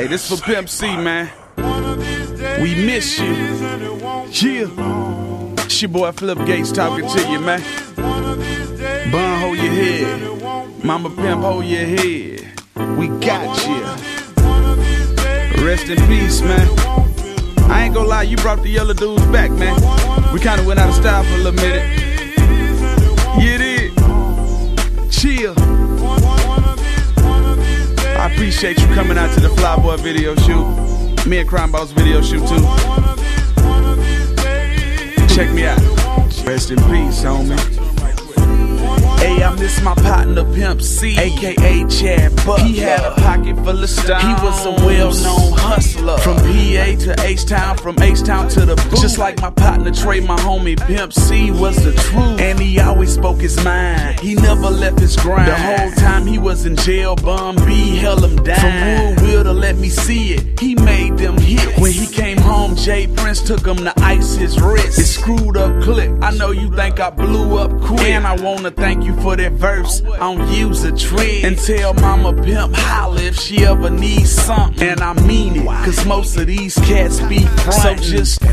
Hey, this for Pimp C, man. We miss you. Yeah. It's your boy Flip Gates talking to you, man. Bun, hold your head. Mama Pimp, hold your head. We got you. Rest in peace, man. I ain't gonna lie, you brought the yellow dudes back, man. We kinda went out of style for a little minute. Yeah, appreciate you coming out to the Flyboy video shoot. Me and Crime Boss video shoot too. Check me out. Rest in peace, homie. Hey, I miss my partner Pimp C, aka Chad Butler. He had a pocket full of stones. He was a well-known hustler. From PA to H-Town, from H-Town to the booth. Just like my partner Trae, my homie Pimp C was the truth. And he always spoke his mind. He never left his grind. The whole time he was in jail, Bun B held him down. From Woodville to let me see it, he made them hits. When he came home, J. Prince took him to ice his wrist. It screwed up click. I know you think I blew up quick. And I wanna thank you for that verse. I don't use a trend. And tell Mama Pimp holla if she ever needs something. And I mean it, cause most of these cats be frontin'. So just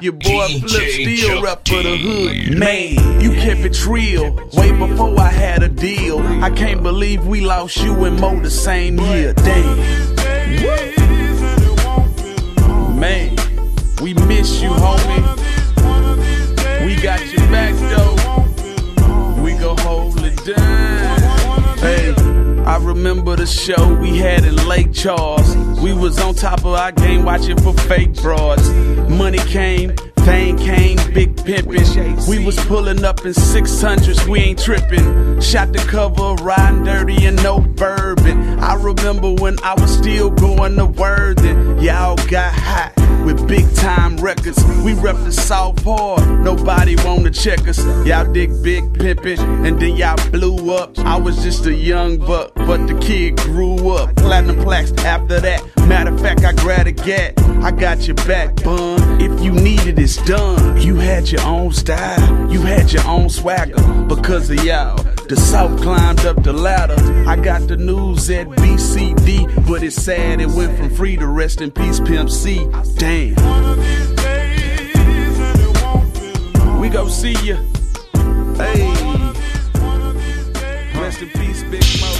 your boy Flip still rep for the hood. Man, you kept it real way before I had a deal. I can't believe we lost you and Moe the same year. Damn. Homie. We got your back though. We gon' hold it down. Hey. I remember the show we had in Lake Charles. We was on top of our game watching for fake broads. Money came, fame came, big pimpin'. We was pulling up in 600s, we ain't trippin'. Shot the cover, riding dirty and no bourbon. I remember when I was still going to Worthing. Records. We rep the South hard, nobody wanna check us. Y'all dig big pimpin', and then y'all blew up. I was just a young buck, but the kid grew up. Platinum plaques after that. Matter of fact, I grabbed a gat. I got your back, bun. If you need it, it's done. You had your own style, you had your own swagger. Because of y'all, the South climbed up the ladder. I got the news at BCD, but it's sad it went from free to rest in peace, Pimp C. Damn. We go see ya. Hey. Rest in peace, Big Moe.